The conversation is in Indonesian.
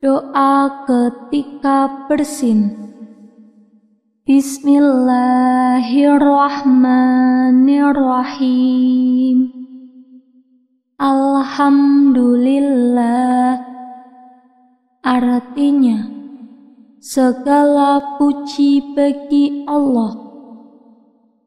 Doa ketika bersin. Bismillahirrahmanirrahim. Alhamdulillah. Artinya Segala puji bagi Allah.